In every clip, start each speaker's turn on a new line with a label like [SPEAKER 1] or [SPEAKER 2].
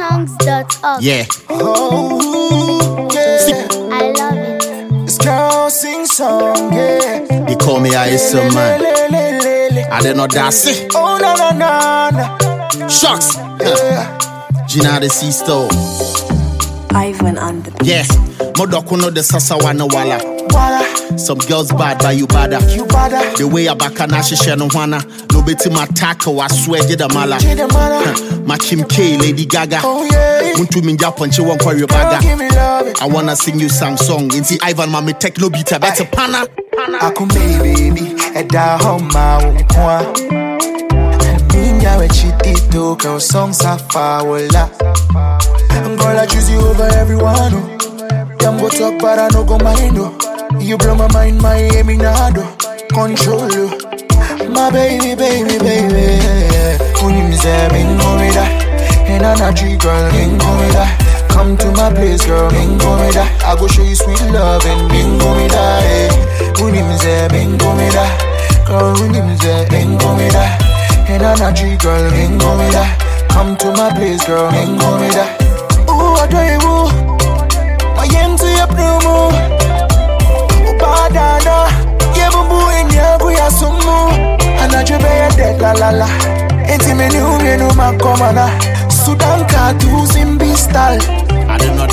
[SPEAKER 1] GhanaSongs.org.
[SPEAKER 2] Yeah.
[SPEAKER 3] Oh, yeah.
[SPEAKER 1] I love it.
[SPEAKER 3] This girl sing song, yeah.
[SPEAKER 2] They call me ISO man. I did not dance. it.
[SPEAKER 3] Oh, na, na, na, na.
[SPEAKER 2] Shucks. Huh.
[SPEAKER 3] Yeah.
[SPEAKER 2] Gina the sea store.
[SPEAKER 4] Ivan on the beat.
[SPEAKER 2] Yeah. Modoko no the sasa wana wala
[SPEAKER 3] para.
[SPEAKER 2] Some girls bad, but you badder.
[SPEAKER 3] You badder.
[SPEAKER 2] The way I back and she share no wanna. No betting my taco, I swear, get a mala. My Kim K, Lady Gaga.
[SPEAKER 3] Oh, yeah.
[SPEAKER 2] Muntu minja punch one
[SPEAKER 3] for your bagger.
[SPEAKER 2] I wanna sing you some song. In see Ivan, mommy techno beat, I better pana.
[SPEAKER 3] Aku baby, eda homa ukwa. Minyawe chitito, cause songs are fawola. I'm gonna choose you over everyone. Oh. Yambo to but I no go mind. Oh. You blow my mind, my aim in Control you. My baby, baby, baby Unimze min komida And I'm a tree girl, min komida Come to my place girl, min komida I go show you sweet love and min Who hey. Unimze min komida Girl, unimze min komida And I'm a tree girl, min komida Come to my place girl, min komida Ooh, I tell you la Eti meni ou meni ou man komana Soudan ka
[SPEAKER 2] douzin bistal Ade nou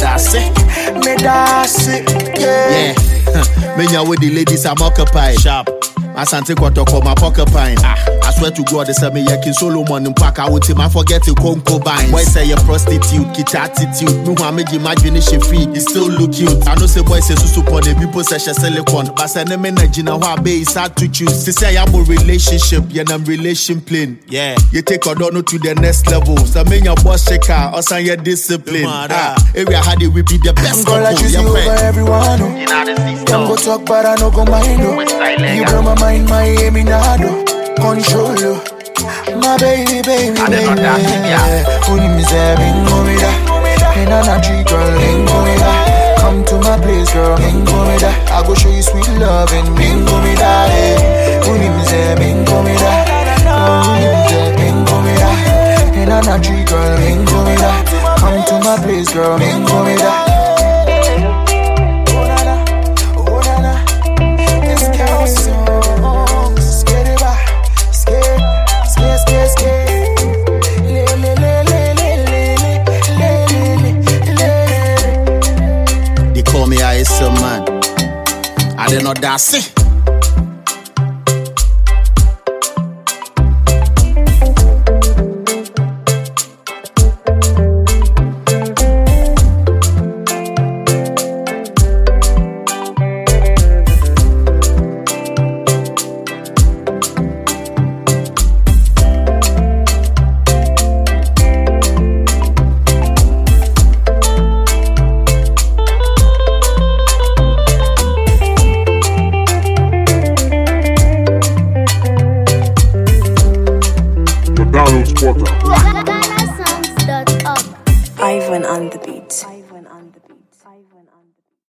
[SPEAKER 3] Me dase,
[SPEAKER 2] yeah.
[SPEAKER 3] Yeah,
[SPEAKER 2] me and the ladies am occupied. Sharp. Asante Kotoko, my porcupine. Ah, I swear to God, they say me yakin Solomon in park. I would him, I forget to concubine. Boy say a prostitute, kit attitude. No one make imagine she free, it still look cute. I know say boy say susu pon the people say she silicon. But say ne me na jina wa be is hard to choose. Say say I am a relationship, yeah, I'm relation plane. Yeah, you take Odono to the next level. So me your boss checker, or say your discipline. Ah, area how they will be the best
[SPEAKER 3] Girl, I
[SPEAKER 2] couple.
[SPEAKER 3] choose
[SPEAKER 2] Yeah,
[SPEAKER 3] you over
[SPEAKER 2] friend.
[SPEAKER 3] everyone. Oh. Them go talk, but I no go mind. Oh. You blow my mind, my Amy Nado. Control you. My baby, baby, baby. Unim zemin with that. And I'm not tree girl, mingo with that. Come to my place, girl, mingo with that. I go show you sweet love and mingo with that. eh. Unim zemin with that.
[SPEAKER 2] is a man. I did not
[SPEAKER 4] that see. Ivan on the beat.